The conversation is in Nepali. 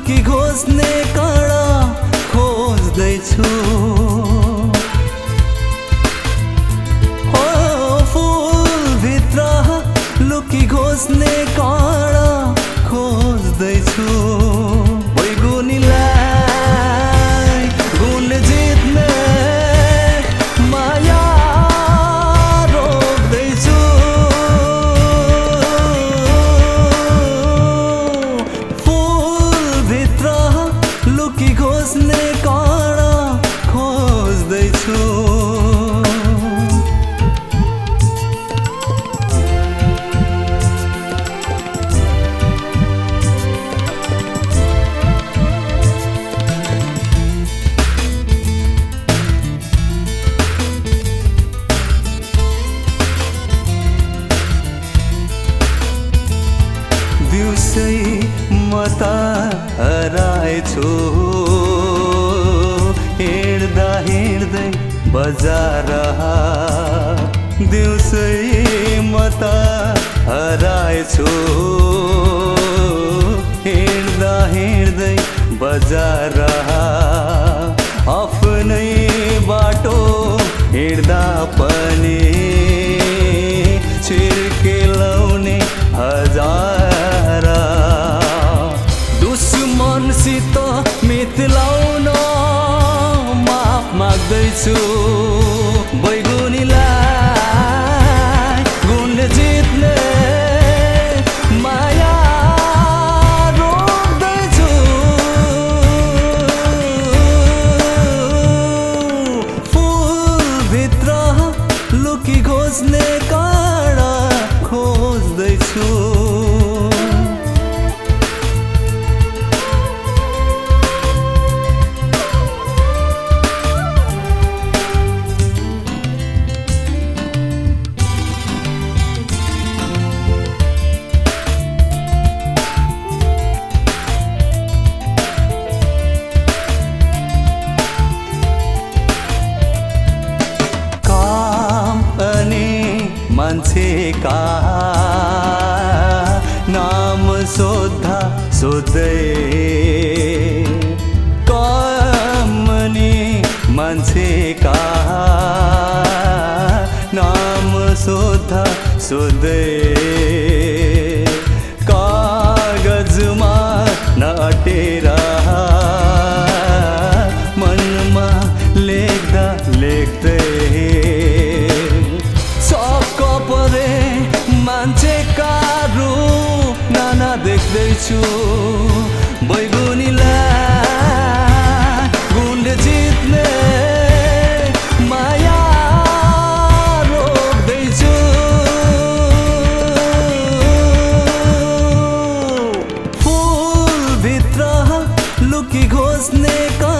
लुकी खोज्ने कडा खोज्दैछु। हो फुलभित्र लुकी खोज्ने कडा म त हराएछु हिँड्दा हिँड्दै बजार दिउँसै म त हराएछु हिँड्दा हिँड्दै बजार आफ्नै बाटो हिँड्दा पनि छिर्केलाउने हजार माग्दैछु बैगुनीलाई गुणले जित्ने माया रोक्दैछु। फुलभित्र लुकी खोज्ने मान्छेका नाम सोद्धा सोध्दै काम अनि मान्छेका नाम सोद्धा सोध्दै कागजमा नअटेर मनमा लेख्दा लेख्दै देख्दैछु बैगुनीलाई गुणले जित्ने माया रोक्दैछु फुलभित्र लुकी खोज्दैछु